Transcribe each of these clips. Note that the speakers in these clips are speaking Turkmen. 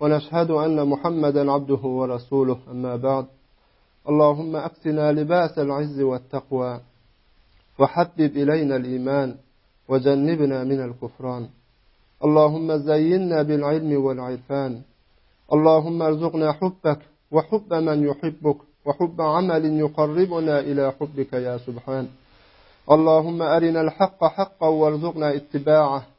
ونشهد أن محمدا عبده ورسوله أما بعد اللهم أكسنا لباس العز والتقوى وحبب إلينا الإيمان وجنبنا من الكفران اللهم زينا بالعلم والعرفان اللهم ارزقنا حبك وحب من يحبك وحب عمل يقربنا إلى حبك يا سبحان اللهم أرنا الحق حقا وارزقنا اتباعه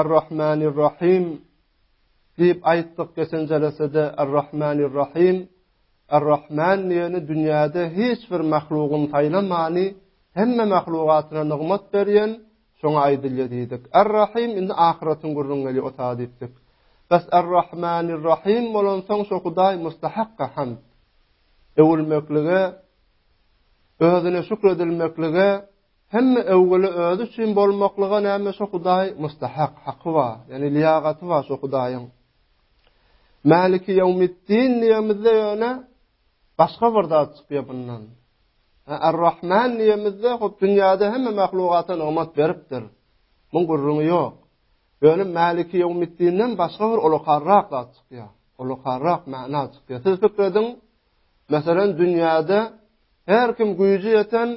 Ar-Rahmanir-Rahim diýip aýtdyk geçen jelesede Ar-Rahmanir-Rahim Ar-Rahman diýeni dünýäde hiç bir mahlugyny saýlamany hemme mahlugatyna nygmat berýän şoňa aýdylýar diýdik Ar-Rahim indi ahyratyň gürrüň gelýär o ta diýdik Bes Ar-Rahmanir-Rahim bolansoň şo Hudaý mustahakka hamd öwülmeklige özüne şükredilmeklige Hemme öwgüli özi üçin bolmaklyga näme şo hudaý mustahak, haky bar, ýagny lyýagaty bar şo hudaýyň. Maliki ýewmiddin diýemizde ýöne başga bir zat çykýar bundan. Ar-Rahman diýemizde hop dünýäde hemme mahlukata nygmat beripdir. Muň gürrüňi ýok. Ýöne Maliki ýewmiddinden başga bir ulukarrak zat çykýar. Ulukarrak mana çykýar. Siz pikir ediň, Meselem, dünýäde her kim güýji ýeten,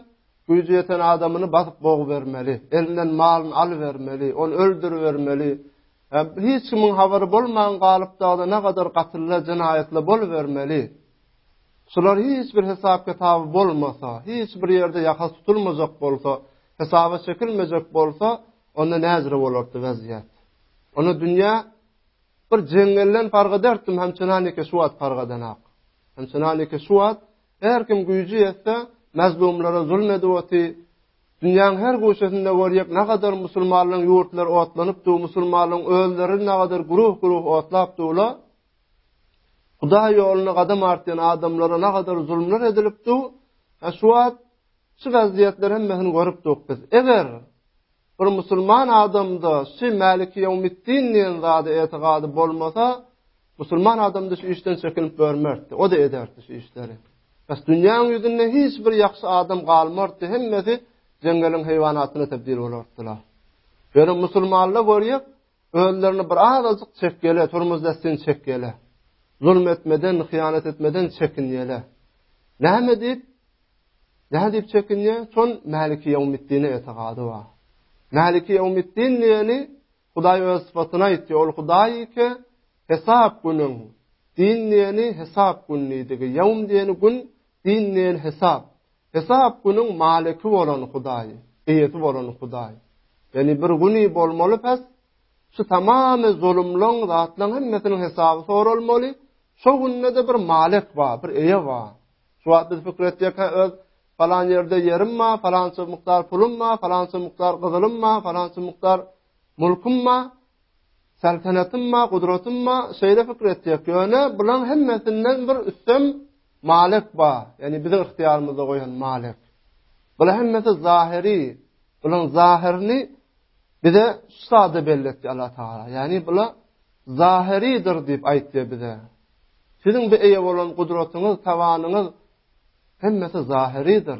güýji ýeten adamyny basyp bogubermeli, elinden malyny alybermeli, ony öldüribermeli. Hiç kimiň habary bolman galyp dagda ne gadar gatylla, jenaýatla bolubermeli. Şular hiç bir hesap kitaby bolmasa, hiç bir ýerde ýaka tutulmajak bolsa, hesaba çekilmejek bolsa, onda näjre bolardy wezýet. Onda dünýä Bir jeňňelden parh ederdim hem çenaniki şu wagt parh edenak. Hem çenaniki şu wagt her kim güýji ýetse mazlumlara zulm edip oty. Dünýäň her guşesinde görýek nagadar musulmanlaryň ýurtlary otlanyp dur, musulmanlaryň özleri nagadar guruh-guruh otlap durla. Hudaý ýoluna gadam artýan adamlara nagadar zulmlar edilip dur. Şu wagt şu wezziýetler hemmesini görüp dur biz. Eger Bir musulman adamda şu Mäliki Ýewmiddin diýen zada etigady bolmasa, musulman adamda şu işden çekinip görmerdi. O-da ederdi şu işleri. Bas dünýäň ýüzünde hiç bir ýagşy adam galmardy, hemmesi jeňňeliň heýwanatyna tebdil bolardylar. Ýöne musulmanlar görýär, Özlerini bir azajyk çekýele, turmuz dessin çekýele. Zulm etmeden, hyýanat etmeden çekinýele. Näme diýip? Näme diýip çekinýe? Son Maliki Ýawmiddine etegady bar. Maliki Ýawmiddin diýeni Hudaý öz sypatyny aýtýar. Ol Hudaý ike hesap günüň. Din diýeni hesap gündigi. Ýawm diýeni gün Din diýen hesap. Hesap günüň maliki bolan Hudaýy, eýesi bolan Hudaý. Ýagny bir güni bolmaly pes, şu tamamy zulumlaň zatlaň hemmesiniň hesaby soralmaly, şo günde-de bir malik bar, bir eýe bar. Şu wagt biz pikir etjek, hä öz falan ýerde ýerim bar, falança mukdar pulum bar, falança mukdar gyzylym bar, falança mukdar Mulkumma, saltanatymma, gudratymma, şeýle pikir etjek. Ýöne bularyň hemmesinden bir üstem Malik bar. Ýani biziň ygtyýarymyzda goýan Malik. Bula hemmesi zahiri. Bularyň zahirini bize şu sada belli etdi Allah Taala. Ýani bula zahiridir diýip aýtdy bize. Siziň bu eýe bolan gudratyňyz, tawanyňyz hemmesi zahiridir.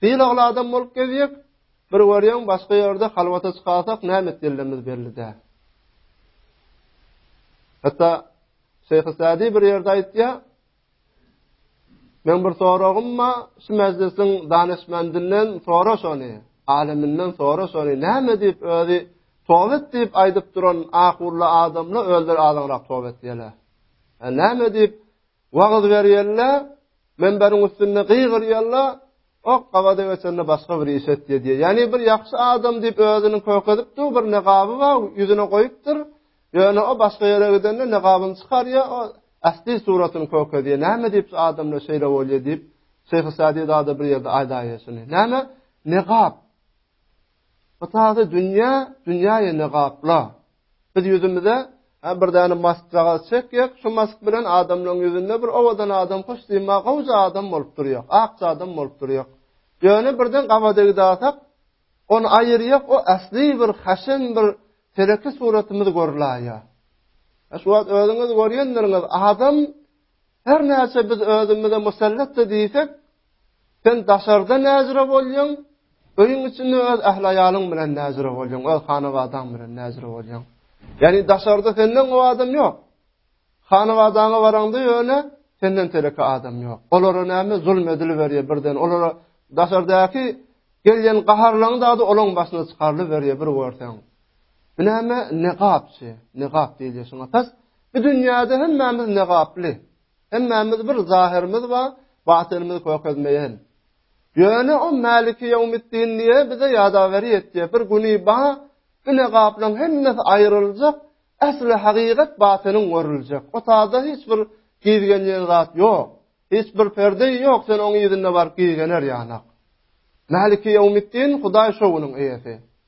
Sylagly adam bolup gezýek, bir görýäň başga ýerde halwata çykarsak näme etýänlerimiz belli däl. Hatda Şeýh Sadi bir ýerde aýtýar, Men bir soragymma şu mejlisiň danyşmandynyň sora şony, alymynyň sora şony näme diýip özi towet diýip aýdyp duran ahurly adamla özleri azygyrak towet diýerler. Näme diýip Wagyz berýänine, menberiň üstünde gygyrýanla, ok gabada geçende başga bir iş etýär diýýär. Ýagny bir ýagşy adam diýip özüni kökezipdi, bir negaby bar, ýüzüne goýupdyr. Ýöne o başga ýere gidende negabyny çykarýar, o ähli suratyny kökezýär. Näme diýip şu adamlar şeýle bolýar diýip, Şeýh Sadi zada bir ýerde aýdaýar şuny. Näme? Negap. Hatda dünýä, dünýäye negapla. Biz ýüzümize Hä bir däne maskkagaz çekýek, şu mask bilen adamlaryň ýüzünde bir owadan adam, hoş sima, gowja adam bolup durýak, akja adam bolup durýak. Ýöne birden gabadegi dasak, ony aýyrýak, o äsli bir haşin bir teleki suratymyz görülaýýar. E şu wagt özüňiz görýändirňiz, adam her näçe biz özümize musallatdy diýsek, Sen daşarda näjire bolýaň, öýüň içinde öz ähli aýalyň bilen näjire bolýaň, öz hanawadaň bilen näjire bolýaň. Ýani daşarda senden gowy adam ýok. Hanawadaňa baraňda ýöne senden teleke adam ýok. Olara näme zulm edilip berýär birden. Olara daşardaky gelýän gaharlaryň dady olaň başyna çykarylyp berýär bir görseň. Bu näme negapçy, negap diýilýär şuňa. Pes, bu dünýäde hemmämiz negaply. Hemmämiz bir, zahyrymyz we batynymyz kökezmeýän. Ýöne o Mäliki Ýewmiddin diýýär, bize ýadaweri etýär. Bir güni bar, ine gaplaň hemmesi aýryljak, äsli hakykat batynyň görüljek. O taýda hiç bir gizgenýän zat ýok. Hiç bir perde ýok, sen oň yzynda baryp gizgener ýanak. Mäliki Ýewmiddin Hudaý şo günüň eýesi.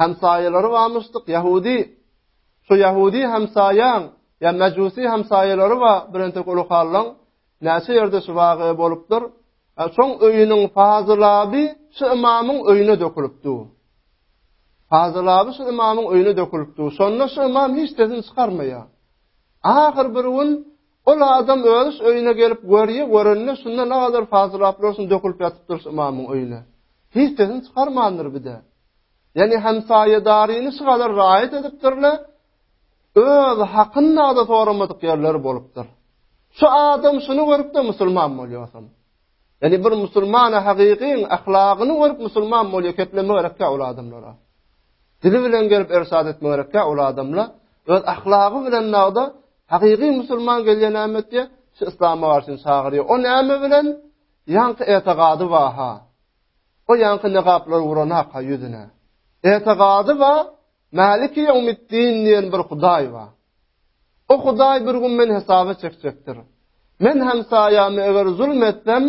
Hemsaýalary barmyşdyk, ýahudi. Şu ýahudi hemsaýaň, ýa mejusi hemsaýalary bar, birente uly hallaň, näçe ýerde şu waga bolupdyr. Şoň öýüniň fazylaby şu ymamyň öýüne dökülipdi. Fazylaby şu ymamyň öýüne dökülipdi. Şonda şu ymam hiç sesini çykarmaýar. Ahyr bir gün Ol adam özüş öýüne gelip görýär, görenine şunda nagadar fazylap loşun dökülip ýatypdyr şu ymamyň öýüne. Hiç sesini çykarmandyr bide. Ýani hemsaýedaryny şu gadar raýat edipdirle, öz hakynda-da soramadyk ýerleri bolupdyr. Şu adam şunu görüp-de musulman bolýarsam. Ýani bir musulmana hakykyň ahlagyny görüp musulman bolýar, kepleme gerekkä ol adamlara. Dili bilen gelip ersat etme gerekkä ol adamla, öz ahlagy bilen nagda Hakyky musulman gelýä näme etýä? Şu yslama garşy çagyrýa. O näme bilen? Ýaňky etegady baha. O ýaňky negaplary wuran haka ýüzüne. Etegady ba, Maliki Ýawmiddin diýen bir hudaý ba. O hudaý bir gün men hesaba çekjekdir. Men hem saýamy eger zulm etsem,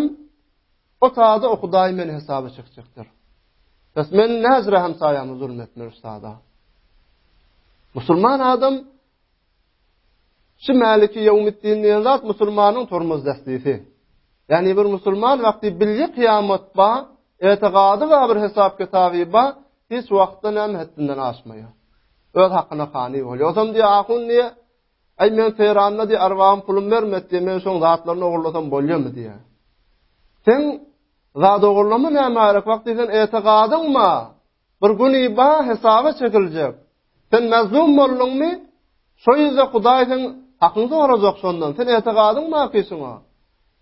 o taýda o hudaý men hesaba çekjekdir. Bes men näzre hem saýamy zulm etmeli sada. Musulman adam Şu Mäliki Ýewmiddin diýen zat musulmanyň tormoz dästesi. Ýani bir musulman wagty bilýä kyýamat ba, etegady ba bir hesap kitaby ba, hiç wagtda näme hetdinden aşmaýa. Öz hakyna kani bolýa. Ozam diýä ahun diýä, Aý men Tehranda diýä arbabym pulum bermedi diýä, men şoň zatlaryny ogurlasam bolýamy diýä. Sen zat ogurlama näme gerek wagty sen etagadyň ma, Bir gün Iba hesaba çekiljek. Sen mazlum bolduňmy? Şo ýerde Hudaý seň hakyňy sorajak şondan. Sen etigadyň baki şoňa.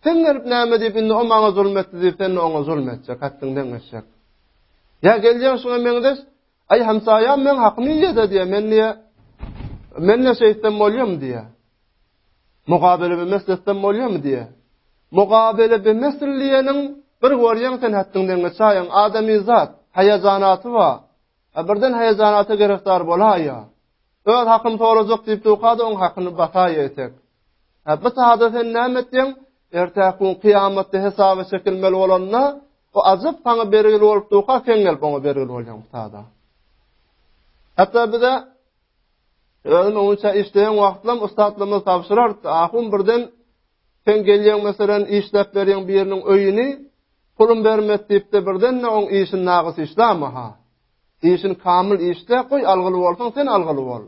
Sen gelip näme diýip indi o maňa zulm etdi diýip sen oňa zulm etjek, hatyň deňeşjek. Ýa gelýän şoňa meňzeş, aý hamsaýam meň hakymy ýedi diýe, men diýe, men näme şeýtsem bolýam diýe. Mugabele bemest etsem bolýarmy diýýär. Mugabele bemesdin diýeniň bir görýäň sen hätdiň deňe çaýyň adamy zat, haýajanaty bar. A birden haýajanata gerefdar bolaýýar. Öz hakyny sorajak diýip durka-da oň hakyny basaýýar etek. A bu sada sen näme etýäň? Ertäki gün kyýamatda hesaba çekilmeli bolanda, o ajap saňa bergil bolup durka sen gelip oňa bergil bolýaň bu sada. Hatda bize Özüm öňüçe işleýän wagtlam ussatlarymyz tabşyrardy. Ahun birden sen gelýäň meselem işläp berýäň biriniň öýüni, pulum bermet diýipdi birden de oň işini nagys işläme ha. Işini kamyl işle, goý algyly bolsaň sen algyly bol.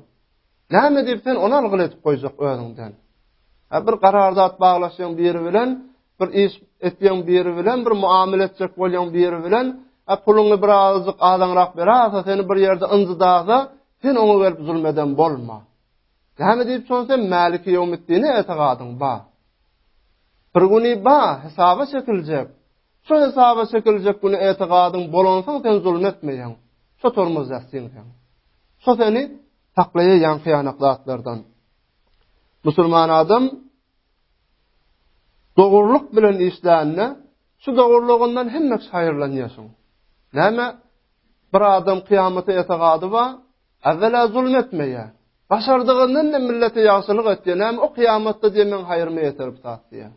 Näme diýip sen ony algyly edip goýjak özüňden. Ha bir gararzat baglaşýaň biri bilen, bir iş etýän biri bilen, bir muamele etjek bolýan biri bilen, a puluňy birazajyk azaňrak berasa, seni bir ýerde ynjydasa, sen oňa gelip zulm eden bolma. Näme diýip şony sen Mäliki Ýewmiddine etigadyň ba. Bir güni ba, hesaba çekiljek. Şu hesaba çekiljek güni etigadyň bolansoň sen zulm etmeýäň. Şu tormaz ýasyň sen. Şu seni saklaýan hyýanat zatlardan. Musulman adam Dogrulyk bilen işlände, şu dogrulygyňdan hemme haýyrlanýarsyň. Näme? Bir adam kyýamata ýetagady bar, äwwela zulm etmeýär. Başardygyndan hem millete ýagşylyk etýär. Näme o kyýamatda diýen men haýryma ýeter bu zat diýär.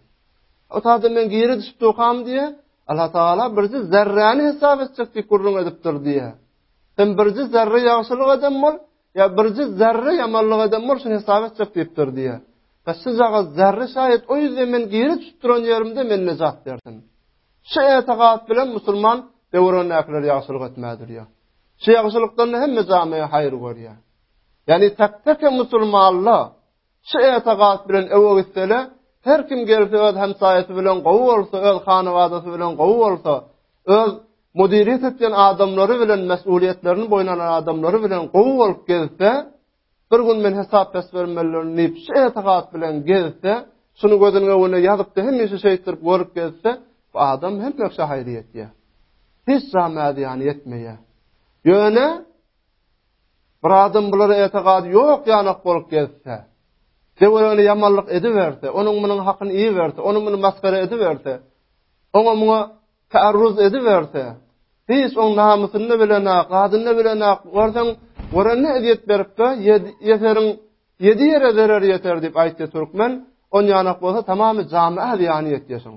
O zada men giri düşüp durkam diýär. Allah Taala birji zerräni hesap etjek diýip gürrüň edipdir diýýär. Sen birji zerre ýagşylyk eden bol, Ýa birje zerre ýamanlyk eden bol, şuny hesap etjek diýipdir diýýär. Ýa şujagaz zerre şaýat, o ýüzden men giri düşüp duran ýerimde men nejat bersin. Şu etigat bilen musulman döwründäkiler ýagşylyk etmä durýar. Şu ýagşylykdan hem jamy haýyr görýär. Ýani tak-take musulmanla Şu etigat bilen öe gitsele, her kim gelse öz hemsaýasy bilen gowy bolsa, öz hanabadasy bilen gowy bolsa, öz mudirit etýän adamlary bilen mesulyýetlerini boýun alan adamlary bilen gowy bolup gezse, bir gün men hesap pes bermelidirin diýip şu etigat bilen gezse, şuny gözüniň öňüne ýazypdy, hemişe şeýtdirip görüp gezse, bu adam hemme işe haýry ýetýär. Hiç zama zyýany ýetmeýär. Ýöne Bir adam bulara etegady ýok ýanak bolup gezse, döwregine ýamanlyk ediberse, onuň munuň hakyny iýiberse, onuň muny masgara ediberse, oňa muňa taarruz ediberse, hiç oň namysynda bilene, gadynda bilene, görseň, görende ezýet beripdi, ýeseriň ýedi ýere zerer ýeter diýip aýtdy türkmen, on ýanak bolsa tamamy jamy ýany ýetýäşiň.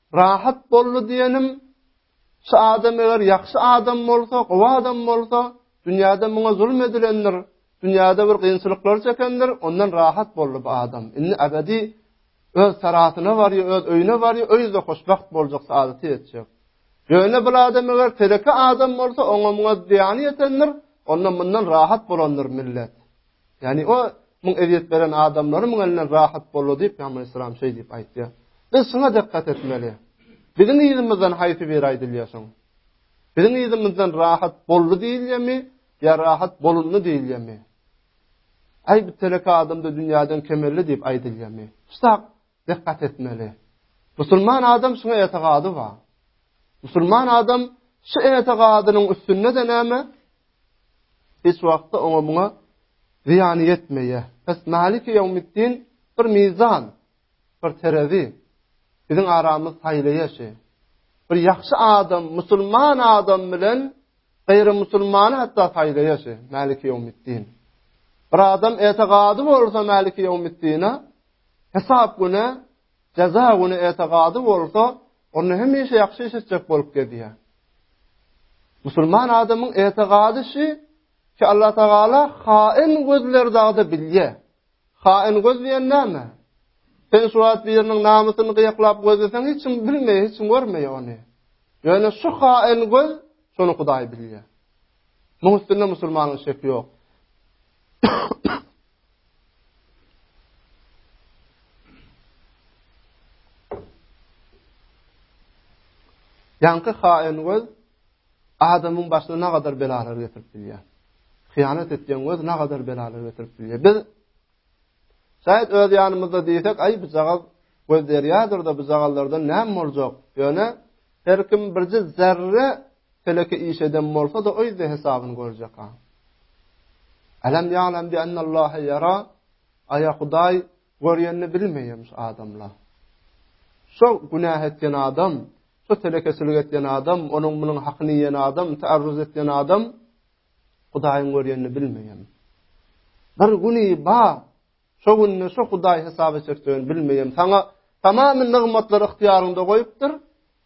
Rahat boldy diýenim, şu adam eger ýagşy adam bolsa, gowy adam bolsa, dünýäde muňa zulum edilendir, dünýäde bir gynçylyklar çekendir, ondan rahat boldy bu adam. Indi ebedi öz sarasyna barýar, öz öýüne barýar, öýde hoşbagt boljak, saadaty ýetjek. Ýöne bir adam eger teleki adam bolsa, oňa muňa zyýany ýetendir, ondan mundan rahat bolandyr millet. Ýagny o muň ezýet beren adamlary muň elinden rahat boldy diýip Peygamber Aleyhisselam şeý diýip aýtýar. Biz şuňa dikkat etmeli. Biziň ýyzymyzdan haýsy bir aýdylýar şoň? Biziň ýyzymyzdan rahat boldy diýilýärmi ýa rahat bolundy diýilýärmi? Aý bir telek adamda dünýäden kemelli diýip aýdylýarmy? Şutak dykgat etmeli. Musulman adam şuňa etigady bar. Musulman adam şu etigadynyň üstünde de näme? Hiç wagtda oňa muňa zyýany ýetmeýär. Pes Maliki ýewmiddin bir mizan, bir terezi. Biziň aramyz saýlaýaşy. Bir ýagşy adam, musulman adam bilen gaýry musulmany hatda saýlaýaşy Maliki ýewmiddin. Bir adam etigady bolsa Maliki ýewmiddine, Hesap güne, jeza güne etegady bolsa, onda hemişe ýagşy iş etjek bolup gezýär. Musulman adamyň etegady şu, ki Allah Tagala hain gözler dagda bilýär. Hain göz diýen näme? Sen şu wagt biriniň namysyny gyýaklap gözleseň, hiç kim bilmeýär, hiç kim görmeýär ony. Ýöne şu hain göz şony Hudaý bilýär. Muň üstünde musulmanyň şeki ýok. Ýaňky haýyn göz adamyň başyna nagadar belalar getirip bilýär. Hyýanat etýän göz nagadar belalar getirip bilýär. Biz şaýat öz ýanymyzda diýsek, aý bu jagaz göz derýadyr-da bu jagazlardan näme boljak? Ýöne Her kim birje zerre teleke iş eden bolsa-da öýde hesabyny görjek-ä. Elem ýa'lem bi ennallaha ýara, aýa Hudaý görýänini bilmeýem şu adamlar. Şo günäh etýän adam, şo telekeçilik etýän adam, onuň munuň hakyny iýen adam, taarruz etýän adam Hudaýyň görýänini bilmeýem. Bir güni ba, Şo günde şo Hudaý hesaba çekjegini bilmeýem, saňa tamamy nygmatlary ygtyýaryňda goýupdyr.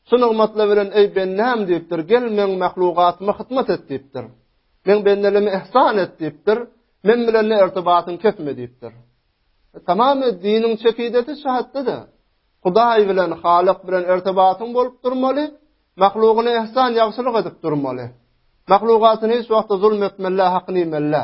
Şu nygmatlar bilen, eý, bendäm diýipdir, gel, meň mahlugatyma hyzmat et diýipdir. Meň bendelerime ihsan et diýipdir. Men bilen irtibatyňy kesme diýipdir. Tamamy diniň çekidesi şu hatda-da. Hudaý bilen, Halyk bilen irtibatyň bolup durmaly, mahlugyna ihsan, ýagşylyk edip durmaly. Mahlugatyna hiç wagtda zulm etmeli, hakyny iýmeli.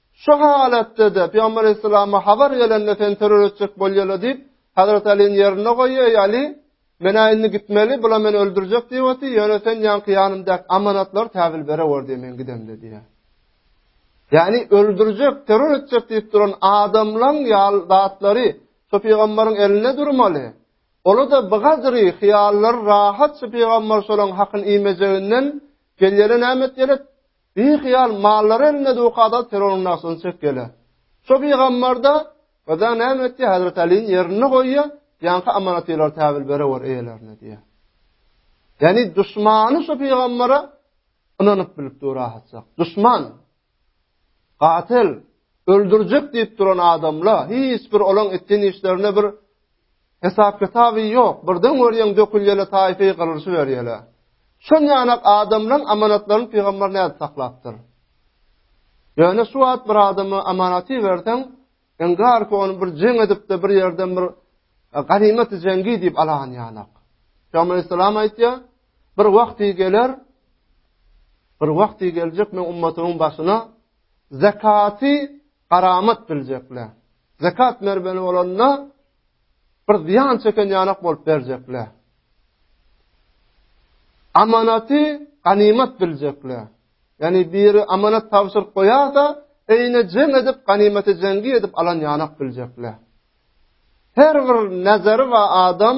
Şu halatda-da, Pygamber Aleyhisselama habar gelende seni terror etjek bolýarlar diýip, Hazreti Alini ýerinde goýýar, Eý Ali, men-ä indi gitmeli, bular meni öldürjek diýip otyr, ýöne sen ýaňky ýanymdaky amanatlary käbir berewor diýip men gidemde diýýär. Ýagny öldürjek, terror etjek diýip duran adamlaň ýal zatlary şu pygamberiň elinde durmaly. Ola da bu gadry hyýallar rahat şu pygamber şolaň hakyny iýmejeginden gelýäle näme etýäle? Bihyýal mallary elinde Zülkada terroryň nagşyny çekýärler. Şo bigammarda Gyza näme etýär? Hazreti Aliýni ýerinde goýýar, ýaňky amanatylary täwil berewor eýelerine diýýär. Ýani duşmany şo pygambara ynanyp bilip dur ahatjak. Duşman gatyl öldürjek diýip duran adamla hiç bir olaň etýän işlerine bir Hesap kitaby ýok. Birden görýän dökülýäne taýfy gyrylşy berýäne. Şon ýanak adamlaň amanatlaryny pygamber nädip saklapdyr? Ýöne şu wagt bir adama amanaty berseň, engar ki onu bir jeň edipdi, bir ýerden bir e, ganymaty jengi diýip alan ýanak. Pygamber sallallahu aýtýa, bir wagty geler, bir wagty geljek men ummatymyň başyna zakaty garamat biljekler. Zekat mermeli bolanda bir ziýan çeken ýanak bolup berjekler. Amanaty ganymat biljekler. Ýani biri amanat tabşyryp goýarsa, eýne jem edip ganymaty jengi edip alan ýanak biljekler. Her bir nazary we adam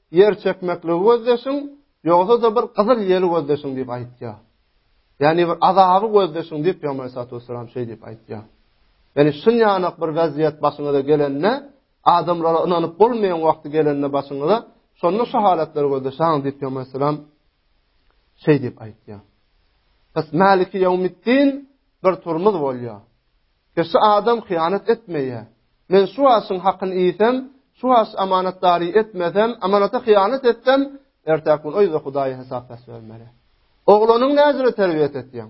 Ýer çekmekligi gözleşiň, ýogsa-da bir gyzyl ýeri gözleşiň diýip aýtýar. Ýagny bir azaby gözleşiň diýip Pygamber Aleyhissalatu Vesselam şeý diýip aýtýar. Ýagny şun ýanak bir wezziýet başyňyza gelende, adamlara ynanyp bolmaýan wagty gelende başyňyza, şonda şu halatlary gözleşäň diýip Pygamber Aleyhissalam şeý diýip aýtýar. Pes maliki ýawmiddin bir turmuz bolýar. Hesi adam hyýanat etmeýär. Men şu aşyň hakyny iýsem, şu aş amanatdaryýy etmesem, amanata hyýanat etsem, ertäk gün öýde Hudaýa hesap bermeli. Oglanyň näzire terbiýet etýäň?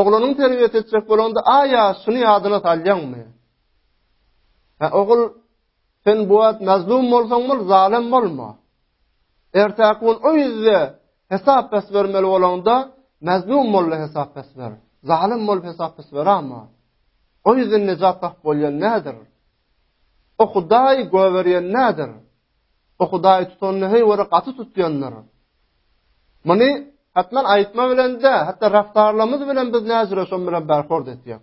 Oglanyň terbiýet etjek bolanda, aýa şuny ýadyna salýaňmy? Hä, ogul Sen bu wagt mazlum bolsaň bol, zalym bolma. Ertäki gün o ýüzde hesap pes bermeli bolanda, mazlum bol hesap pes ber. Zalym bol hesap pes ber ama. O ýüzden nejat tap bolýan nädir? O Hudaý göwerýän nädir? O Hudaý tutanyny heý wara gaty tutýandyr. Muny hatman aýtma bilen de, hatda raftarlarymyz bilen biz näzire şoň bilen berhord etýek.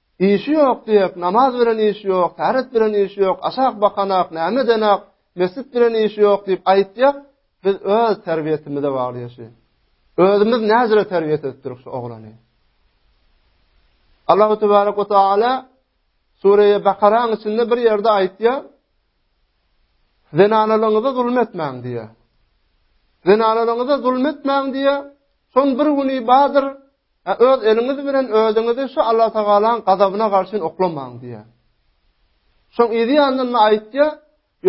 Işi ýok diýip, namaz bilen işi ýok, täret bilen işi ýok, aşak bakanak, näme edenak, mesjit bilen işi ýok diýip aýtýar, biz öz terbiýetimize bagly ýaşy. Özümiz näzire terbiýet etdirik şu oglany. Allahu tebaraka we taala Sure-i Bakaranyň içinde bir ýerde aýtýar, Zenanalaryňyza zulm etmäň diýýär. Zenanalaryňyza zulm etmäň diýýär. Son bir güni badyr, Ýa öz eliňiz bilen özüňizi şu Allah Tagalaň gazabyna garşyn oklamaň diýýär. Şoň yzy ýanynda aýtýar,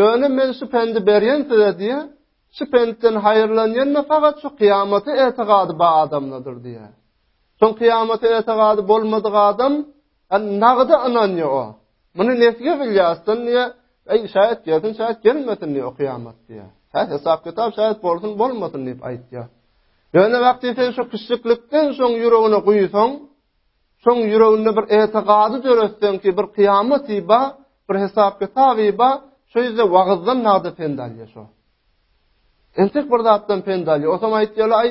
ýöne men şu pendi berýän size diýýär, şu pentden haýyrlanýan fakat şu kıyamaty etegady ba adamladyr diýýär. Şoň kıyamaty etegady bolmadyk adam Ýani nagyda ynanýa o. Muny nesge bilýärsin diýe, eý şähet gelsin, şähet gelmesin diýe o kyýamat diýe. Hä hesap kitap şähet bolsun, bolmasyn diýip aýtýa. Ýöne wagty sen şu kişiliklikden şoň ýüregine guýsaň, şoň ýüreginde bir etegady döretseň ki, bir kyýamat iba, bir hesap kitap iba, şu ýerde wagyzdan nada pendalýa şu. Entek bir zatdan pendalýa. Osaň aýtýarlar, aý,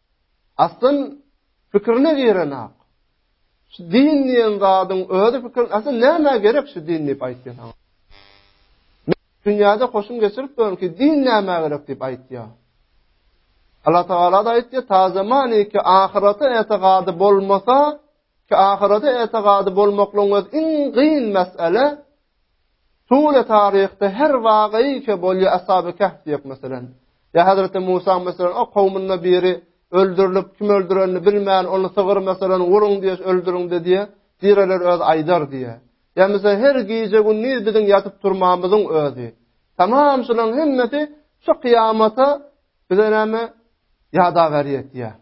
Aslyn pikirine girenok. Şu din diýen zadyň özi pikir, aslyn nämä gerek şu din diýip aýtýar. Dünýäde hoşum geçirip görün ki, din nämä gerek diýip aýtýar. Allah Taala da aýtdy, ta zaman iki ahirete etegady bolmasa, ki ahirete etegady bolmaklygyň öz iň gyn mesele, Sure taryhda her wagayy ke bolýa ashaby kehf diýip meselen. Ya Hazreti Musa meselen o kowmunda biri öldürilip kim öldürenini bilmän onu sygyr meselen urun diýip öldürin de diýe. Direler öz aýdar diýe. Ya meselen her gije gündiz biziň ýatyp turmamyzyň özi. Tamam şulan hemmesi şu kıyamata Bize näme ýadagar ýetýär?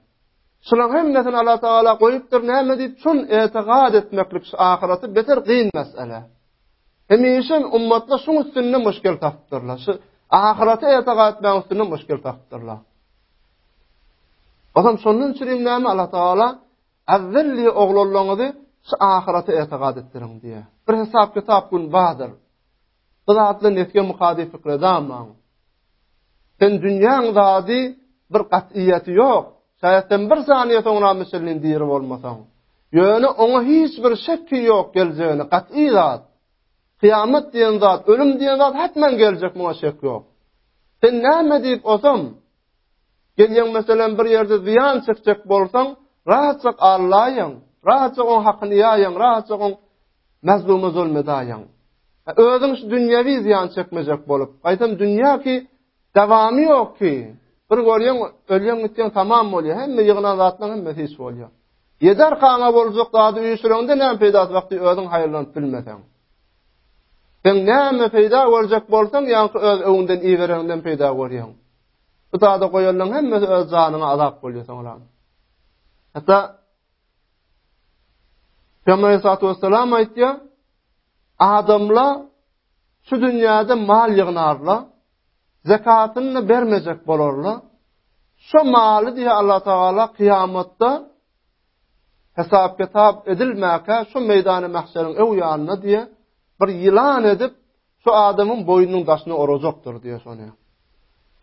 Şularyň hemmesini Allah Taala goýupdyr, näme diýip çyn etigad etmeklik şu ahyreti beter gyn mesele. Hemişe ummatlar şuň üstünde müşkil tapdyrlar. Şu ahyreti etigad etmek üstünde müşkil tapdyrlar. Adam şondan üçin näme Allah Taala azzelli oglanlaryňyzy şu ahyreti etigad etdiriň diýýär. Bir hesap kitap gün bardyr. Bu zatla nesge mukady fikre damaň. Sen dünýäň zady bir gat'iýeti ýok. Şaýat sen bir saniýe soňra myşylyn diri bolmasaň. Ýöne oňa hiç bir şekki ýok geljegine gat'i zat. Kyýamat diýen zat, ölüm diýen zat hatman geljek muňa şek ýok. Sen näme diýip osam, Gelýäň meselem bir ýerde zyýan çekjek bolsaň, rahatjak allaýaň, rahatjak oň hakyny ýaýaň, rahatjak oň mazlumy zulm edaýaň. Özüň şu dünýewi zyýan çekmejek bolup, gaýtam dünýä ki dawamy ýok ki. Bir görýäň, ölýäň gitýäň tamam bolýar. Hemme ýygnan zatlaryň hemme hiç bolýar. Ýeder kaňa boljak zady üýşüreňde näme peýdasy wagty özüň haýyrlanyp bilmeseň. Sen näme peýda görjek bolsaň, ýaňky öz öwünden ibereňden peýda görýäň. Bu zada goýanlaryň hemmesi öz janyna azap bolýar soňra. Hatda Peygamber sallallahu aleyhi ve sellem aýtýar: Adamlar şu dünýäde mal ýygnarlar, zakatyny bermejek bolarlar. Şu maly diýe Allah Taala kıyamatda Hesap-kitap edilmäkä şu meýdany mahşeriň öw ýanynda diýe, bir ýylan edip şu adamyň boýnunyň daşyna orajakdyr diýe şony.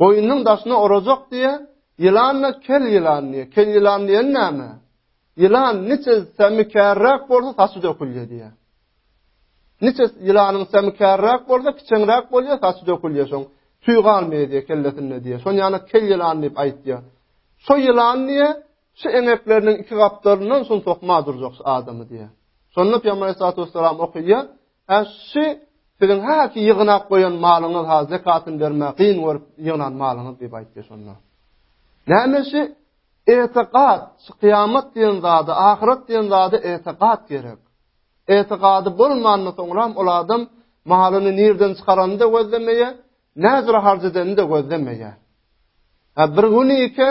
Boýnunyň daşyna orajak diýe, ýylan-da kel ýylan diýe. Kel ýylan diýen näme? Ýylan niçe sämi kärräk bolsa saçy dökülýär diýe. Niçe ýylanyň sämi kärräk bolsa kiçeňräk bolýar, saçy dökülýär şoň. Tüý galmaýar diýe kellesinde diýe. Şony ýana kel ýylan diýip aýtýar. Şo ýylan diýe Şu eňekleriniň iki gapdalyndan şun sokma durjak şu adamy diýýär. Şonda Pygamber Aleyhissalatu vesselam okyýar, "Hä şu siziň hä ki ýygnap goýan malyňyz ha zekatyny bermäge kyn görüp ýygnan malyňyz" diýip aýtdy şonda. Näme şu etikat, şu kyýamat diýen zady, ahyret diýen zady etikat gerek. Etikady bolmanda soňra ol adam malyny nirden çykaranda gözlemeýär, näzir harjydanda gözlemeýär. Ha bir gün ýeke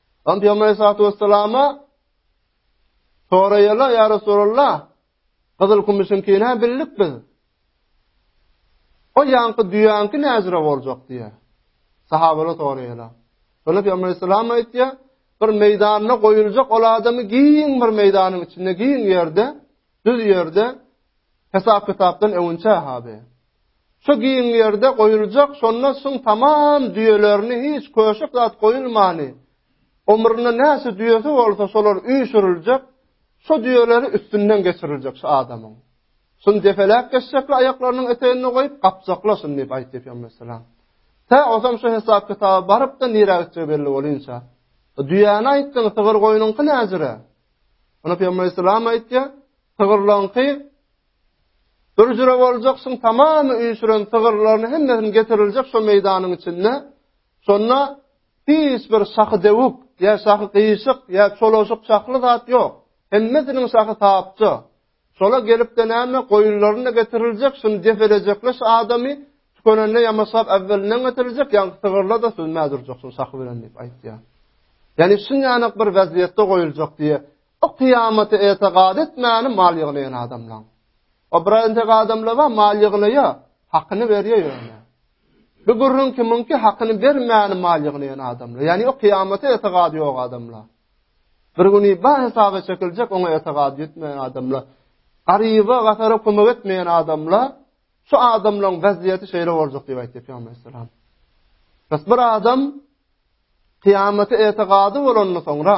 Peygamber Aleyhissalatu vesselama soraýarlar, ya Resulallah, gyzyl kümüşiňkine bildik biz. O ýaňky düýäňki näjire boljak diýe. Sahabalar soraýarlar. Şonda Peygamber Aleyhissalam aýtýar, bir meýdanda goýuljak ol adamy giň bir meýdanyň içinde, giň ýerde, düz ýerde Hesap-kitapdan öňünçä haby. Şu giň ýerde goýuljak şonda şuň tamam düýelerini hiç köşek zat goýulmany, omrunda näçe düýesi bolsa şolar üýşüriljek, şu düýeleri üstünden geçiriljek şu adamyň. Şuny depeläp geçjekler aýaklarynyň eteginde goýup gapjaklar şuny diýip aýtdy Peygamber salam. Tä ozam şu hesap-kitaba baryp da nirä gitjegi belli bolýança. Düýäni aýtdyň, sygyr goýnuňky näzire? Ony Peygamber salam aýtdy. Sygyrlaňky bir jüre boljaksyň, tamamy üýşüren sygyrlaryny hemmesini getiriljek şo meýdanyň içinde. Şonda hiç bir şahy dewük, ýa şahy gyşyk, ýa çolaşyk şahly zat ýok. Hemmesiniň şahy tapja. Şola gelip-de näme, goýunlaryny da getiriljek, şuny defelejekler şu adamy, tükenende ýamaşap äwwelinden getiriljek, ýa sygyrlar da sünmä durjaksyň şahy bilen diýip aýtýar. Ýani şunýanak bir wezýetde goýuljak diýe O kyýamata etegad etmäni mal ýygnaýan adamlaň. O bir entek adamla we mal ýygnaýa, hakyny berýä ýöne. Bu gürrüň kimiňki hakyny bermäni mal ýygnaýan adamla, ýani o kyýamata etegad ýok adamla. Bir güni ba hesaba çekiljek oňa etegad etmeýän adamla. Garyba, gatara kömek etmeýän adamla, şu adamlaň wezziýeti şeýle boljak diýip aýtdy Peygamber sallallahu aleyhi Bes bir adam kıyamete etegady bolanda soňra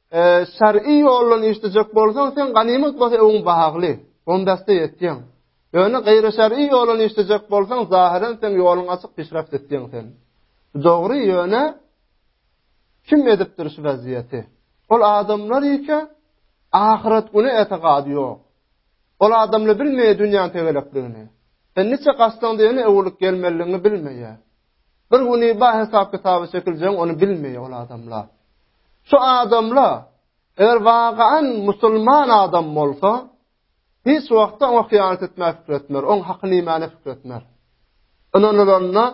Şer'i ýoldan işlejek bolsaň, seň ganymat bolsa öň bagly, gondasda etýäň. Ýöne gaýryşer'i ýoldan işlejek bolsaň, zahyren seň ýoluň açyk pişraft etýäň sen. Bu dogry, ýöne kim edipdir şu wezziýeti? Ol adamlar ýeke ahyret güne etegady ýok. Ol adamlar bilmeýär dünýäň tegelekligini. Sen niçe gaçsaň-da ýene öwrülip gelmeligiňi bilmeýär. Bir güni bar hesap kitaby çekiljek ony bilmeýär ol adamla. Şu adamla eger wagyan musulman adam bolsa hiç wagtda oňa hyýanat etmäge pikir etmez, oň hakyny iýmäne pikir etmez. Ynanylanda,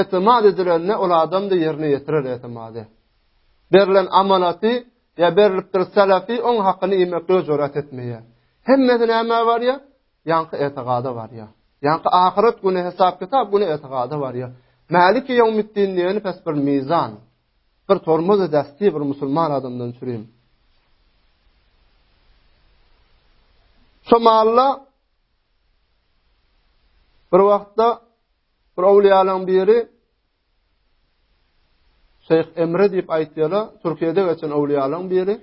etimad edilende ol adam da ýerine ýetirer etimady. Berlen amanaty ýa berlipdir selefi oň hakyny iýmeklige jürat etmeýär. Hemmesi näme barýar? Ýaňky etigada barýar. Ýaňky ahyret güni hesap-kitap güni etigada barýar. Mäliki ýewmiddin diýeni pes bir mizan. Bir tormuz edästi bir musulman adamdan çürim. Şu malla bir wagtda bir awliýalaryň biri Şeýh Emre diýip aýtýala, Türkiýede geçen öwlüýalaň biri.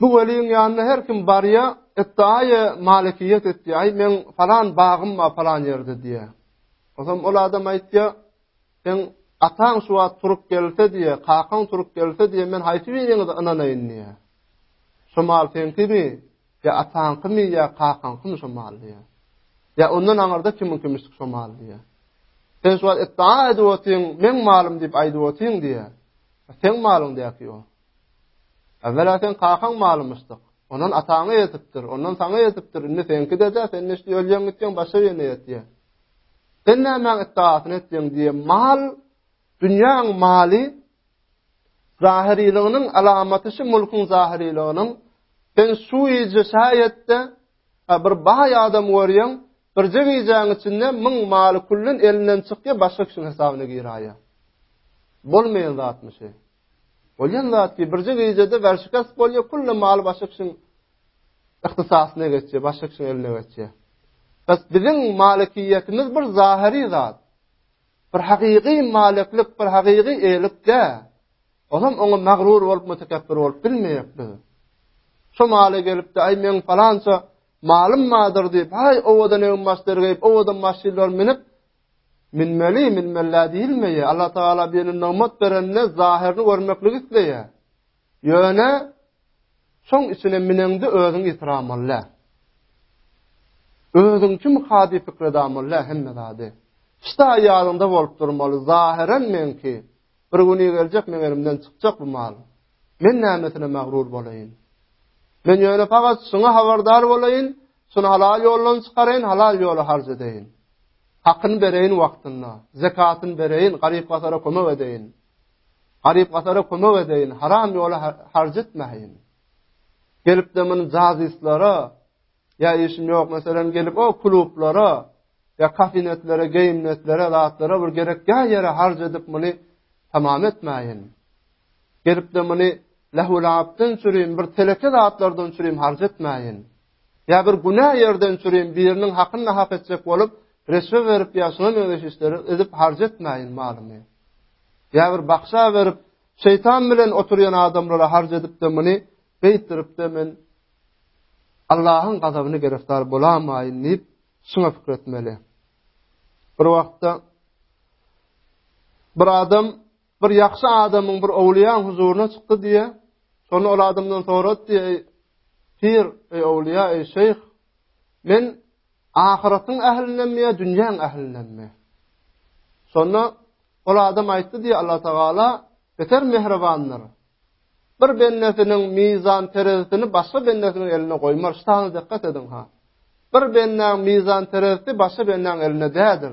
Bu weliň ýanyna her kim barýa, etdaýa malikiýet etýä, aý men falan bagym bar falan ýerde diýýä. Ozam ol adam aýtýa, sen ataň şu wagt turup gelse diýýä, kakaň turup gelse diýýä, men haýsy biriňize ynanaýyn diýýä. Şu mal seňkimi? Ýa ataňkymy, ýa kakaňkymy şo mal diýýä. Ýa ondan aňyrda kimiňki müşk şo mal diýýä. Sen şu wagt etdaa edip otyň, meň malym diýip aýdyp otyň diýýä. Seň malyň däki o. Äwwela sen kakaň malymyşdyk. Ondan ataňa ýetipdir, ondan saňa ýetipdir. Indi seňki-de-de, sen neşdi ölýäň gitýäň, başga ýerine ýetýä. Sen nämäň etdaatyny etýäň diýýä. Mal, dünýäň maly, Zahyrylygynyň alamaty şu mulkuň zahyrylygynyň sen şu gije şaýatda bir baý adam görýäň, birje gijäň içinde müň maly küllün elinden çykýar, başga kişiň hasabyna giraýa. Bolmaýan zatmy şu? Bolýan zat ki, birje gijede berşikes bolýar, küllün maly başga kişiň ihtisasyna geçýär, başga kişiň eline geçýär. Bas biziň malikiýetimiz bir zahyry zat. Bir hakyky maleklik, bir hakyky eýelik dä. Olam oňa magrur bolup, mütekebbir bolup bilmeýek biz. Şu mala gelipdi, aý meň palança malym madyr diýip, aý owadan öň maşdyr geýip, owadan maşynlar minip, minmeli, minmeli diýilmeýär. Allah Taala birine nygmat berende zahirini görmeklik isleýär. Ýöne şoň üçinem mineňde özüňi ýitiramaly. Özüň kim hadi pikredamaly hemme zady. Şda ýalyňda bolup durmaly, zahiren meňki. Bir güni geljek meň elimden çykjak bu mal. Men nämesine magrur bolaýyn. Men ýöne fakat şuna habardar bolaýyn, şuny halal ýoldan çykaryn, halal ýola harç edeýin. Hakyny bereýin wagtynda, zekatyny bereýin, garyp-gasara kömek edeýin. Garyp gatara kömek edeýin, haram ýola harç etmäýin. Gelipde muny jazislara, ýa işim ýok, meselem, gelip o klublara, ýa kafinetlere, geýimnetlere, zatlara bir gerek ýa ýere harç edip muny tamam etmäýin. Gelipde muny lehulapdan çürin, bir teleke zatlardan çürin harç etmäýin. Ýa bir günä ýerden çürin biriniň hakyny nahak etjek bolup, reşwe berip ýa şuna meňzeş işleri edip harç etmäýin malymy. Ýa bir bakşa berip, şeýtan bilen oturýan adamlara harç edip-de muny beýtdirip-de men Allahyň gazabyny gerefdar bolamaýyn diýip, şuna pikir etmeli. Bir wagtda bir adam Bir ýagşy adamyň bir owliýaň huzuryna çykdy diýe, şonda ol adamdan sorady diýe, eý, pir, eý, owliýa, eý, şeýh, men ahyratyň ählindenmi ýa dünýäň ählindenmi? Şonda ol adam aýtdy diýe, Allah Tagala beter mähribandyr. Bir bendesiniň mizan terezisini başga bendesiniň eline goýmaz. Şuny dikkat ediň ha. Bir bendäň mizan terezisi başga bendäň elinde dädir.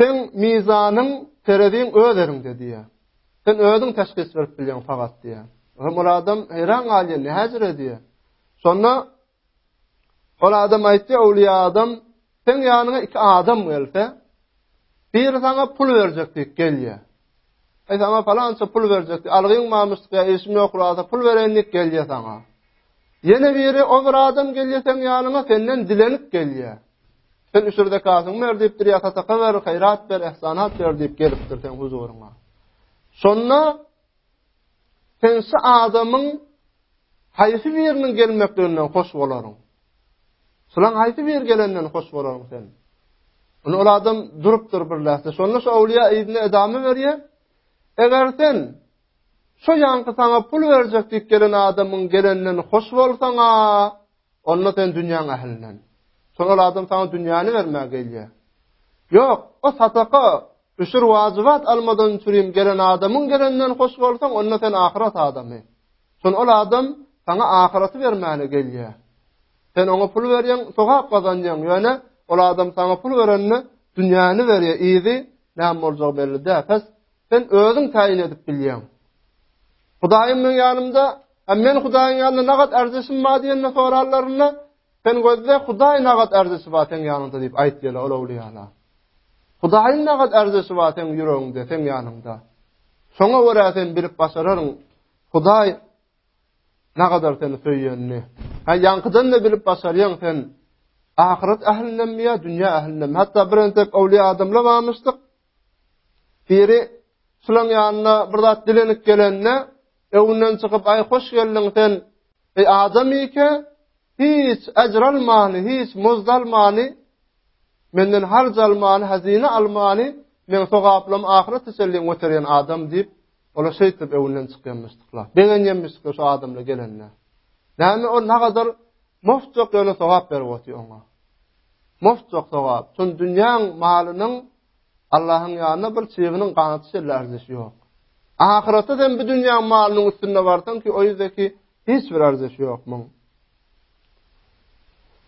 Seň mizanyň, tereziň öz eliňde diýýär. Sen özüň teşhis berip bilýäň pagat diýýär. Hem ol adam heýran galýar, näjire diýýär. Şonda ol adam aýtdy, öwlüýä adam, seň ýanyňa iki adam gelse, biri saňa pul berjek diýip gelýär. Saňa palança pul berjek. Algyň mamyşdyk ýa işim ýok bolsa pul berendik gelýär saňa. Ýene biri o bir adam gelýär sen ýanyňa senden dilenip gelýär. Sen üç ýerde kasyň ber diýipdir ýa sataka ber, haýrat ber, ihsanat ber diýip gelipdir sen huzuryňa. Şonda sen şu adamyň haýsy biriniň gelmekliginden hoş bolaryň. Şolaň haýsy biri gelenden hoş bolaryň sen? Ony ol adam durupdyr bir lähze. Şonda şu awliýa yzyna edamy berýär. Eger sen şu ýaňky saňa pul berjek diýip gelen adamyň gelenden hoş bolsaň-a, onda sen dünýäň ählinden. Şonda ol adam saňa dünýäni bermäge gelýär. Ýok, o sataka Üsür wajybat almadan sürim gelen adamyň geleninden hoş bolsaň, onda sen ahyrat adamy. Şon ol adam saňa ahyraty bermäne gelýä. Sen oňa pul berýäň, sogap gazanýaň, ýöne ol adam saňa pul berende dünýäni berýä, yzy näme boljagy belli dä. Pes, sen özüň taýyn edip bilýäň. Hudaýym meň ýanymda, hem men Hudaýyň ýanynda nagat arzyşym bar diýende sorarlarynda, Sen gözle Hudaý nagat arzuwsy bar seň ýanyňda diýip aýtýarlar ol öwlüýäler. Hudaýyň nagat arzuwsy bar seň ýüregiňde, seň ýanyňda. Şoňa görä sen bilip başararyň Hudaý nagadar seni söýýänini. Ha ýaňkydan da bilip başarýaň sen ahyret ählinden mi ýa dünýä ählinden. Hatda bir entek öwlüýä adamlar barmyşdyk. Biri şulaň ýanyna bir zat dilenip gelende öwünden çykyp aý hoş geldiň sen Eý adamyke, hiç ejir almany, hiç muzd almany, menden harç almany, hazyna almany, meň sogaplym ahyrat içerliň göterýän adam diýip, ola şeýtip öwünden çykýanmyşdyklar. Begenýänmişdikler şu adamla gelende. Näme ol nagadar mofjok ýöne sogap berip otyr oňa. Mofjok sogap. Şun dünýäň malynyň Allahyň ýanynda bir çygynyň ganaty şeýle arzyşy ýok. Ahyratda sen bu dünýäň malynyň üstünde barsaň ki, o ýüzdeki hiç bir arzyş ýok muň.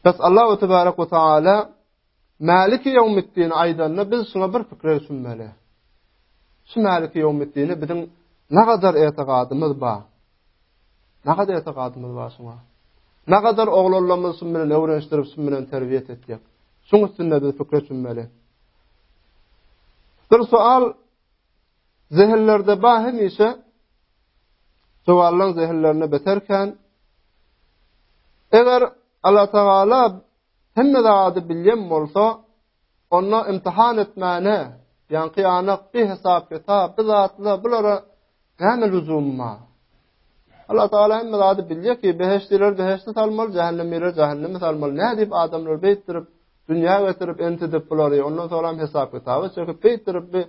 Bes Allah we tebarek we taala Maliki ýewmiddin aýdanda biz şuňa bir pikir düşünmeli. Şu Maliki ýewmiddini biziň nagadar etigadymyz bar. Nagadar ýata gadymyz bar şuňa. Nagadar oglanlarymyzy şum bilen öwrenişdirip, şum bilen terbiýet etjek. Şuň üstünde biz pikre çümmeli. Bir sual zehinlerde ba hemişe suwallan zehinlerine beterken eger Allah Taala hemme zady bilýän bolsa, onda imtihan etmäne, ýaňky ýanak bir hesap kitap, bir zatla bulara näme lüzum bar? Allah Taala hemme zady bilýär ki, beheşdiler beheşdi salmaly, jähennemliler jähennemi salmaly. Ne diýip adamlar beýtdirip, dünýä getirip, entidip bulary, ondan soň hem hesap kitaby çekip beýtdirip bir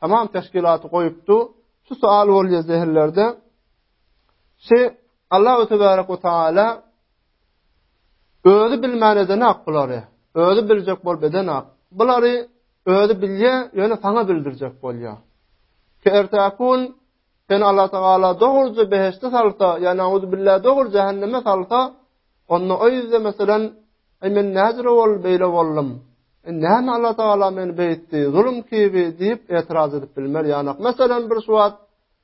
tamam teşkilaty goýupdy. Şu sual bolýar zehinlerde. Şey, Allahu Tebaraka Taala Özi bilmän edenak bulary. Özi biljek bolup edenak. Bulary özi bilýä, ýöne saňa bildirjek bolýa. Ki ertäkun sen Allah Taala dogruja behişde salsa, ýa-ni auzu billah dogry jehenneme salsa, onda o ýüzde meselem, "Aý men näzire bol beýle boldum? Men näme Allah Taala meni beýtdi? Zulum kibi?" diýip etiraz edip bilmer. Ýa-ni meselem bir şu wagt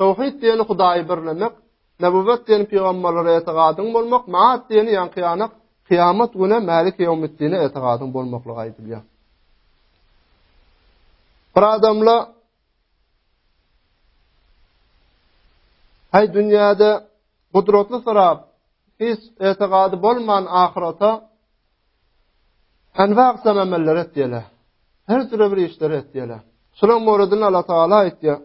Tawhid diýeni Hudaýy birlemek, Nebuwwet diýeni pygamberlere etigadyň bolmak, Maat diýeni ýaňky ýanak, Kyýamat güne, Mäliki ýewmiddine etigadyň bolmaklygy aýdylýar. Bir adamla Haý dünýäde gudratly syrap, hiç etigady bolman ahyrata Anwa akşam ameller etýärler. Her türlü bir işleri etýärler. Şular möwredini Allah Taala aýtýar.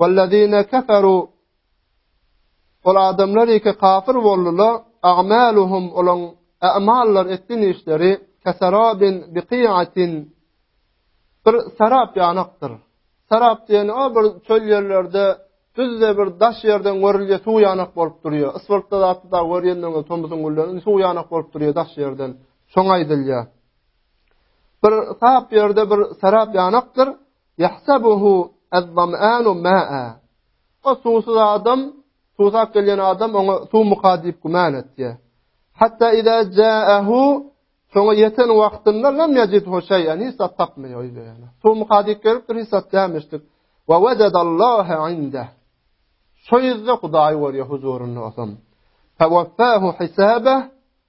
Wallazina kafaru Ol adamlar ýeke kafir boldular, a'maluhum olaň a'mallar etdiň işleri kasarabin biqi'atin bir sarap ýanakdyr. Sarap diýeni o bir çöl ýerlerde düzde bir daş ýerden görülýär suw ýanak bolup durýar. Isboltda zatda da görýändiň ol tomuzyň güllerini suw ýanak bolup durýar daş ýerden. Şoňa aýdylýar. Bir sap ýerde bir sarap ýanakdyr. Yahsabuhu az-zam'anu ma'a. O suwsuz adam, suwsap gelýän adam oňa suw muka diýip güman etýär. Hatta iza ja'ahu Soňa ýeten wagtynda lam ýajid hoşaýan hiç zat tapmaýar öýde ýa. Suw muka diýip gelipdir hiç zat dämişdik. Wa wajadallaha inda. Şo ýerde Hudaýy görýär huzurynda olsam. Fa waffahu hisaba.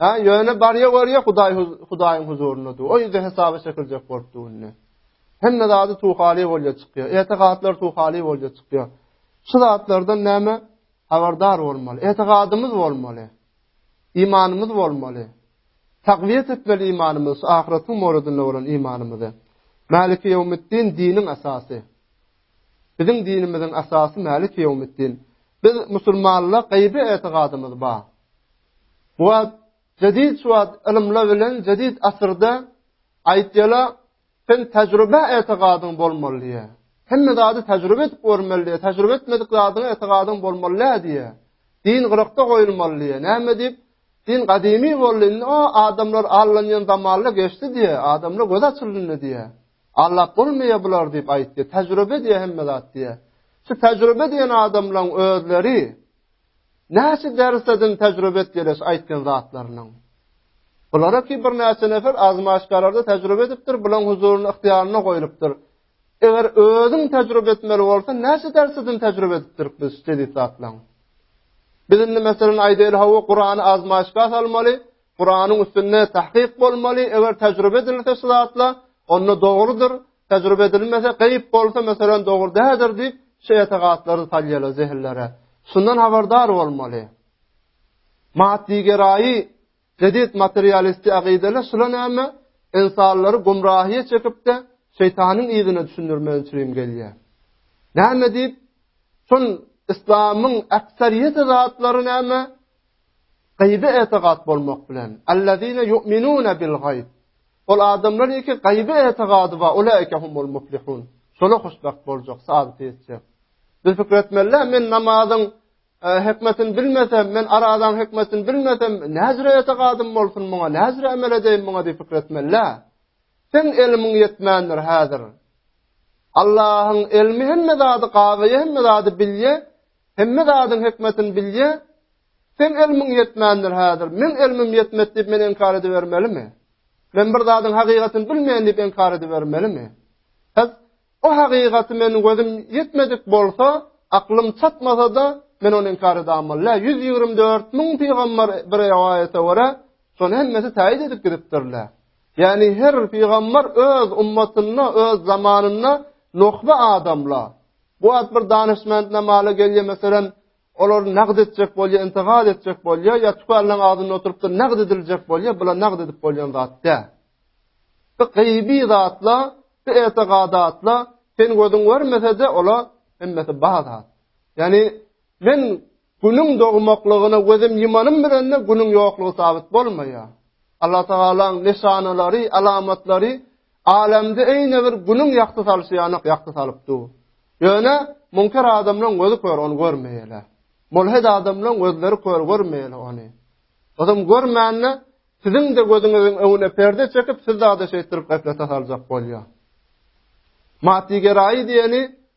Ha, ýöne barýa görýä Hudaý Hudaýyň huzurynda dur. O ýerde hesaba çekiljek bolup dur indi. Hemme zady tuhaly bolýa çykýar. Etikatlar tuhaly bolýa çykýar. Şu zatlardan näme habardar bolmaly? Etikadymyz bolmaly. Imanymyz bolmaly. Takwiýet etmeli imanymyzy, ahyretiň moradynda bolan imanymyzy. Maliki ýewmiddin diniň esasy. Biziň dinimiziň asasy Mälik Ýewmiddin. Biz musulmanlar gaýyby etigadymyz bar. Bu wagt jedid şu wagt ylymlar bilen jedid asyrda aýtýala sen tejribe etigadyň bolmaly diýýä. Hemme zady tejribe edip görmeli diýýä. Tejribe etmedik zadyň etigadyň bolmaly dä diýýä. Din gyrakda goýulmaly diýýä. Näme diýip? Din gadymy boldy. Indi o adamlar allanýan zamanlar geçdi diýýä. Adamlar göz açyldy diýýä. Allap bolmaýar bular diýip aýtdy. Täjrübe diýýär hemme zat diýýär. Şu täjrübe diýen adamlaryň özleri näçe dersden täjrübe etdiler şu aýtýan zatlarynyň. Bulara ki bir näçe nefer azmaşgalarda täjrübe edipdir, bulaň huzuryna ygtyýaryna goýlupdyr. Eger özüň täjrübe etmeli bolsa, näçe dersden täjrübe edipdir biz şu zatlaryň. Biz indi meselem aýdaýly hawa Kurany azmaşga salmaly. Kuranyň üstünde tahqiq bolmaly, eger tejribe edilse şu zatla, onda dogrudyr, tejribe edilmese gaýyp bolsa meselem dogry dädir diýip, şu etigatlary salýarlar zehinlere. Şundan habardar bolmaly. Maddi geraýy jadid materialisti agydalar şular näme? Ynsanlary gumrahyýa çekipde, şeýtanyň yzyna düşündirmek üçin gelýär. Näme diýip? Şun İslamyň aksariyeti zatları näme? Gaýyba etigat bolmak bilen, allazina yu'minuna bil gaýyb. Ol adamlar ýeke gaýyba etigady bar, ola ýeke humul muflihun. Şola hoşbagt boljak, saadyp ýetjek. Biz pikir etmeli, men namazyň e, hikmetini bilmesem, men arazaň hikmetini bilmesem, näzre etigadym bolsun muňa, näzre emel edeýin muňa diýip pikir etmeli. Sen elmiň ýetmändir häzir. Allahyň elmi hemme zady gawy, hemme zady bilýä. Hemme zadyň hikmetini bilýä. Sen elmiň ýetmändir häzir. Men elmim ýetmedi diýip men inkar edibermelimi? Men bir zadyň hakykatyny bilmeýän diýip inkar edibermelimi? Siz o hakykaty meniň gözüm ýetmedik bolsa, aklym çatmasa-da, men ony inkar edämmal. La 124 müň pygamber bir rowaýata görä, şony hemmesi täýit edip gidipdirler. Ýagny her pygamber öz ummatynda, öz zamanynda nohba adamlar. Bu at bir danyşmant namala gelýär meselem, olar nagt etjek bolýar, intigal etjek bolýar, ýa tukallaň agzynda oturypdyr, nagt ediljek bolýar, bula nagt edip bolýan zat däl. Bu gyýbi zatla, bu ete gadatla, sen gözüň görmese-de, ola hemmesi bazat. Ýani, men Günüň dogmaklygyna gözüm ýymanym bilen-de Günüň ýoklugy sabyt bolmaýar. Allatagalaň nyşanalary, alamatlary Alämde eýne bir Günüň ýagty salyşy ýanak ýagty salyp dur. Ýöne, munker adamlaň gözi kör ony görmeýärler. Mulhid adamlaň gözleri kör görmeýärler ony. Ozam görmände siziň-de gözüňiziň öňüne perde çekip siz-de ada şeýtdirip gepletde saljak bolýar. Maddy geraýy diýeni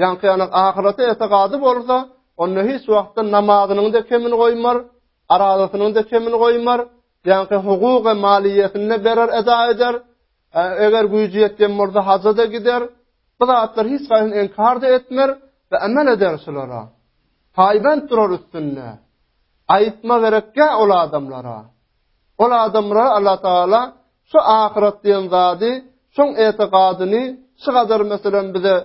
Ýaňky ýanak ahyrete etegady bolsa, onda hiç wagtda namazynyň-da kemini goýmar, arazasynyň-da kemini goýmar, ýaňky hukuk we maliýesini-de berer, eda eder, eger güýji ýetýän bolsa, haja-da gider, bu zatlar hiç haýsyny inkar-da etmer we emel eder şulara. Paýbent durar üstünde. Aýtma gerekkä ol adamlara. Ol adamlara Allah Taala şu ahyret diýen zady, şoň etigadyny şu gadar meselem bize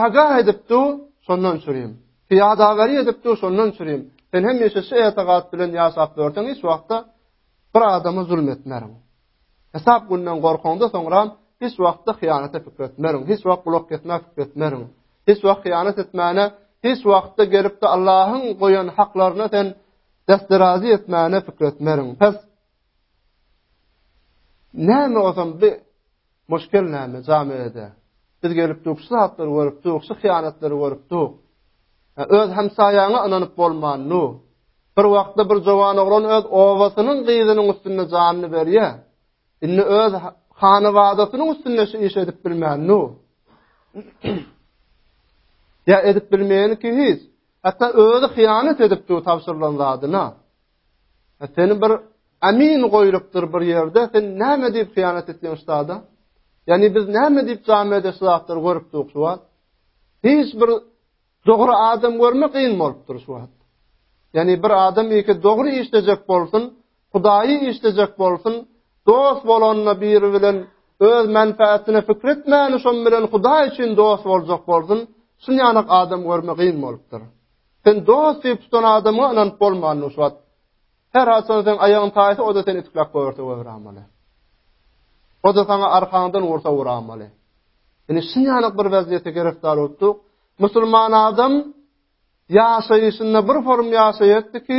aga edipdi, şondan çürýän. Pyýadagary edipdi, şondan çürýän. Sen hemişe şu etigat bilen ýaşap dursaň, hiç wagtda bir adama zulm etmärin. Hesap günden gorkaňda soňra hiç wagtda hyýanata pikir etmeriň. Hiç wagt gulak kesmä pikir etmeriň. Hiç wagt hyýanat etmäne, hiç wagtda gelipde Allahyň goýan haklaryna sen däsli razy etmäne pikir etmeriň. Pes. Näme olsam bi muşkel näme jamede. Biz gelip dur şu zatlar görüp dur, şu hyýanatlary görüp dur. Öz hamsaýaňa ynanyp bolman nu. Bir wagtda bir jowan oglan öz obasynyň gyzynyň üstünde janyny berýä. Indi öz hanawadasynyň üstünde şu iş edip bilmän, nu. Ya edip bilmeýän ki hiç. Hatta özü hyýanat edip dur tabşyrylan zadyna. Ya seni bir amin goýlupdyr bir ýerde, sen näme diýip hyýanat etdiň ştada? Yani biz näme diýip jamy edip zatlar görüp dur şu wagt? Hiç bir Dogry adam görmek gyn bolupdyr şu wagt. Ýani bir adam iki dogry işlejek bolsun, Hudaýy işlejek bolsun, dost bolanda biri bilen öz menfaatyna pikir etmäni şon bilen Hudaý üçin dost boljak bolsun, şun ýanyk adam görmek gyn bolupdyr. Sen dost diýip tutan adamyňa ynanyp bolman şu wagt. Her haçan sen aýagyň taýsa o da seni itiklap görse göramaly. O da sana arkaňdan ursa uramaly. Ýani şun ýanyk bir wezdiýete gerek darypdyk. Musulman adam ýaşaýyşynda bir form ýaşaýardy ki,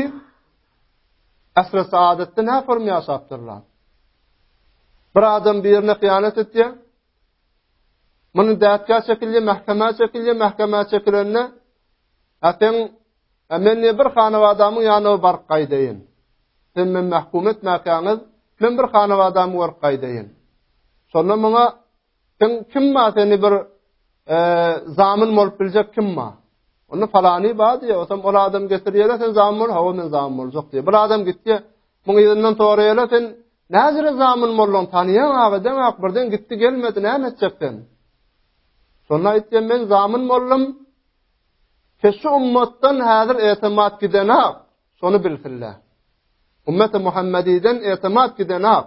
ähli adatda ne form ýaşapdyrlar. Bir adam birine hyýanat etýär. Muny däpkä çekilýär, mähkemä çekilýär, mähkemä çekilende äten men ne bir hanawa adamyň ýanyna baryp gaýdaýyn. Sen men mähkum etmäkäňiz, men bir hanawa adamy görüp gaýdaýyn. Şonda muňa Kim kim ma seni bir e, zamin bolup biljek kim ma? Onda falany ba diýe, o ol adam getir ýere sen zamin bol, hawa men zamin boljak diýe. Bir adam gitdi. Muň ýerinden sory ýere sen näzire zamin bolduň? Tanyýan aga deň ak birden gitdi gelmedi näme etjek sen? Şonda aýtdy men zamin boldum. Keşi ummatdan häzir etemat gidenak, şony bilsinler. Ümmeti Muhammediden etemat gidenak.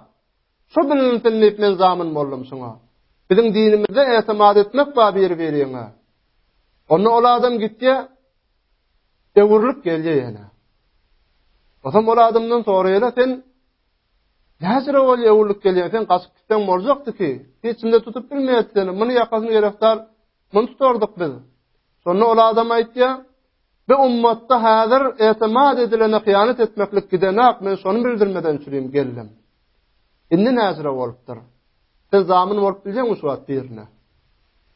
Şo bilinsin diýip men zamin boldum şuňa. Biziň dinimizde etemat etmek bar bir-biriňe. Onda ol adam gitýä, öwrülip gelýä ýene. Otam ol adamdan soraýla sen Näjere ol öwrülip gelýä, sen gaçyp gitseň boljakdy ki, hiç kimde tutup bilmeýärdi seni, muny ýakasyny gerekdar, muny tutardyk biz. Şonda ol adam aýtýa, Bu ummatda häzir etemat edilene hyýanat etmeklik gidenok, men şony bildirmeden çürim geldim. Indi näjire bolupdyr? Sen zamun bolup bilýäňmi şu wagt birine?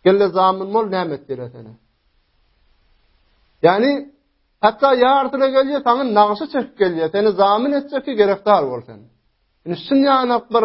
Gelle zamun bol, näme etdiler seni? Ýani, hatda ýartyna gelýär, saňa nagşy çekip gelýär, seni zamun etjek ki, gerekdar bol sen. Indi şun ýanak bir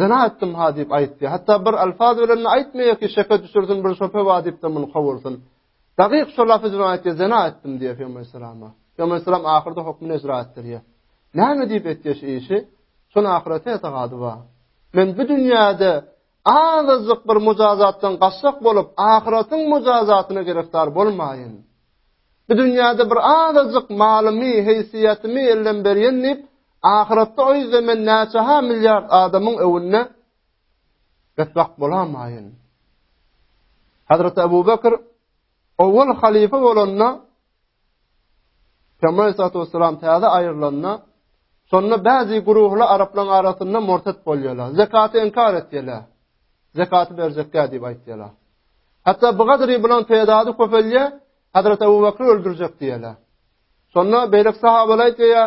Zina etdim-ha diýip aýtdy. Hatda bir alfaz bilen-de aýtmaýar ki, şeke düşürsin, bir şöpe bar diýip-de muny kowursun. Dakyk şo lafy bilen aýtdy, zina etdim diýip Peygamber salama. Peygamber salam ahyrda hukmyny ejra etdirýär. Näme diýip etdi şu işi? Şony ahyrete ýatagady bar. Men bu dünýäde azajyk bir mujazatdan gaçjak bolup, ahyratyň mujazatyna gerefdar bolmaýyn. Bu dünýäde bir azajyk malymy, heýsiýetimi elden berýän diýip, Ahyratda o ýerde men näçe-ha milliard adamyň öňünde betbagt bolamaýyn. Hazreti Abu Bakr owal halife bolanda Peygamber sallallahu aleyhi ve sellem täze aýrylanda şonda bäzi guruhly araplaryň arasynda murtet bolýarlar. Zekaty inkar etýärler. Zekaty berjekkä diýip aýtýarlar. Hatda bu gadry bilen täzädi köpelýär, Hazreti Abu Bakr öldürjek diýýärler. Şonda beýleki sahabalar aýtýar,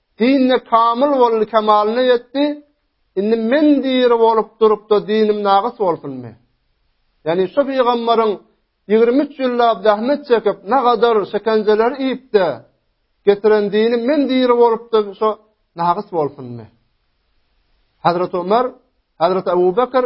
Dinde kamyl boldy, kemalyna ýetdi. Indi men diri bolup durup-da dinim nagys bolsunmy? Ýagny şu pygamberiň ýigrimi üç ýyllap zähmet çekip, nagadar şekenjeleri iýip-de getiren dini men diri bolup-da şu nagys bolsunmy? Hazrat Ömer, Hazrat Abu Bekr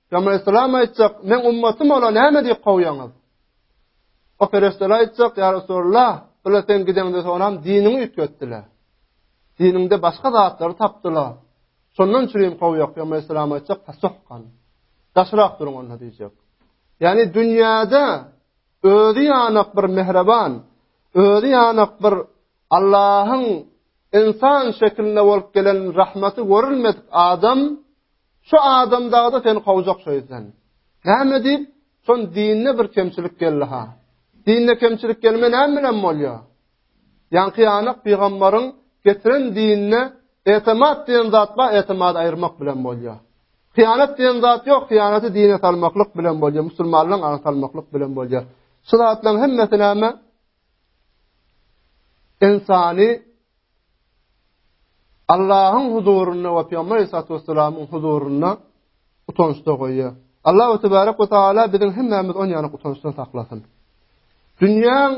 Ýa Yslam aýtjak, meň ummatym ola näme diýip kowýaňyz? O perişdeler aýtjak, ýa Resulullah, bular sen gideňde soňam diniňi üýtgetdiler. Diniňde başga zatlary tapdylar. Şondan üçin hem kowýak, ýa Yslam aýtjak, pasohkan. Daşrak duruň onda diýjek. Ýani dünýäde özi ýanyk bir mehriban, özi ýanyk bir Allahyň insan şekilinde bolup gelen rahmaty görülmedik adam Şu adam dagda seni kowjak şu ýüzden. Näme diýip, şon dinde bir kemçilik geldi ha. Dinde kemçilik gelme näme bilen bolýar? Ýaňky ýanyk pygamberiň getiren dinde etimat diýen zat bar, etimady aýyrmak bilen bolýar. Hyýanat diýen zat ýok, hyýanaty dine salmaklyk bilen bolýar, musulmanlaryň aňy salmaklyk bilen bolýar. Şu zatlaryň hemmesi näme? ynsany Allahyň huzurynda we Pygamber Aleyhissalatu vesselamyň huzurynda utançda goýýar. Allahu tebaraka we taala biziň hemmämizi on ýanyk utançdan saklasyn. Dünýäň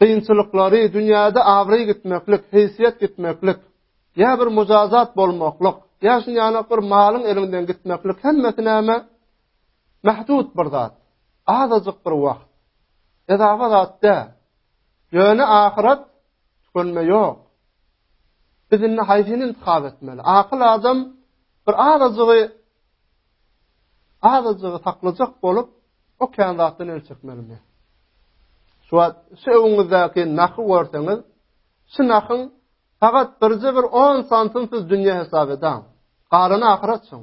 kynçylyklary, dünýäde abraý gitmeklik, heýsiýet gitmeklik, ýa bir mujazat bolmaklyk, ýa şuny ýanyk bir malyň elinden gitmeklik hemmesi näme? Mähdut bir zat, azajyk bir wagt. Ezawa zat däl. Ýöne ahyret tükenme ýok. Biz indi haýsyny intihap etmeli? Akyl adam bir azajygy azajygy saklajak bolup, o kän zatdan el çekmelimi? Şu wagt şu öňüňizdäki nahy görseňiz, şu nahyň fakat birje bir 10 santyny siz dünýä hesap edäň. Galany ahyret şoň.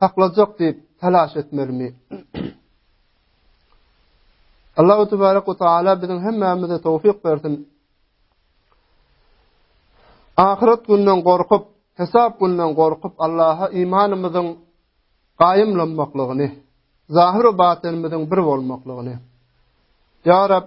saklajak diýip talaş etmelimi? Allahu tebarek we taala biziň hemmämize towfik bersin. Ahyret gününden gorkup, hesap gününden gorkup Allaha imanymyzyň gaýymlanmaklygyny, zahir we batynymyzyň bir bolmaklygyny. Ya Rab,